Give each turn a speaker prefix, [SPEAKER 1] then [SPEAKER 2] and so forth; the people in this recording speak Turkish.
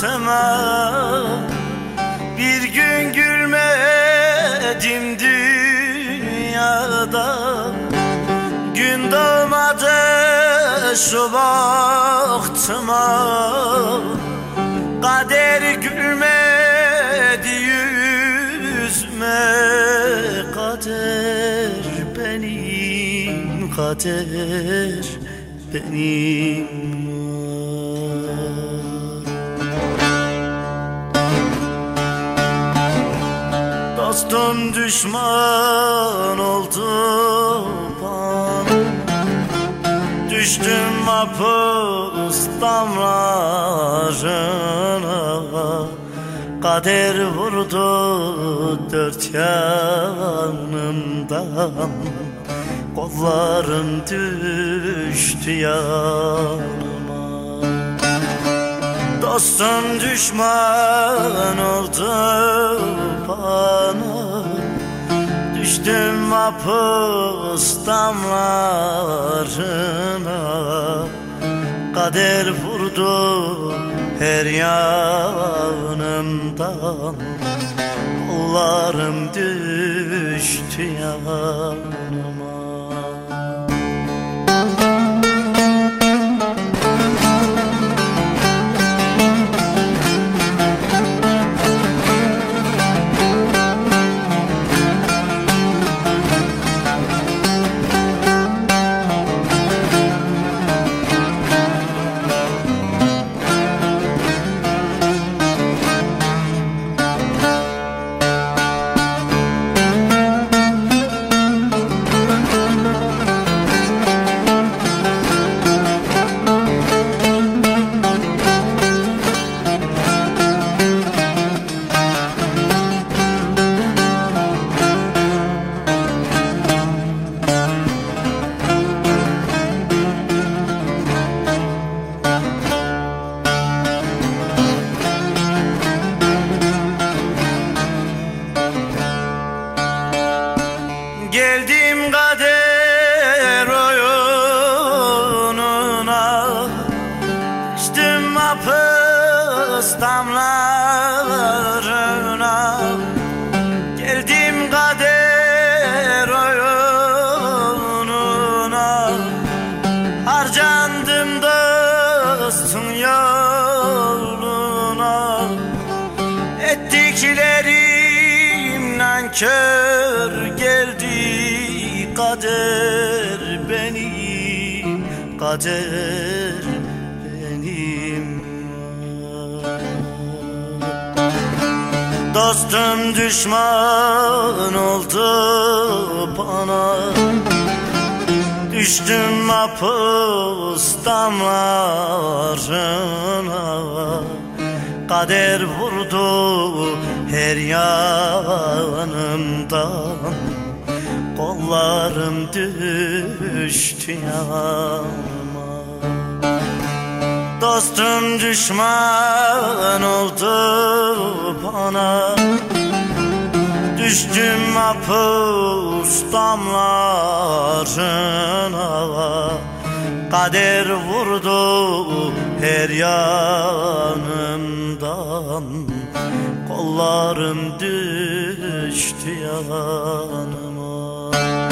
[SPEAKER 1] baktıma Bir gün gülmedim dünyada. Gün doğmadı şu baktıma Kader gülmedi yüzme Kader benim kader benim Dostum düşman oldu bana. Düştüm hapus damlarına. Kader vurdu dört yanımdan Kollarım düştü yanıma. Dostum düşman oldu bana Düştüm hapus damlarına. Kader vurdu her yanımdan. Kollarım düştü yanıma Geldim kader oyununa Düştüm hapis damlarına. Geldim kader oyununa. Harcandım dostun yoluna kader benim kader benim Dostum düşman oldu bana Düştüm hapus damlarına Kader vurdu her yanımdan Kollarım düştü yanıma Dostum düşman oldu bana. Düştüm hapus damlarına. Kader vurdu her yanımdan. Kollarım düştü yanıma Música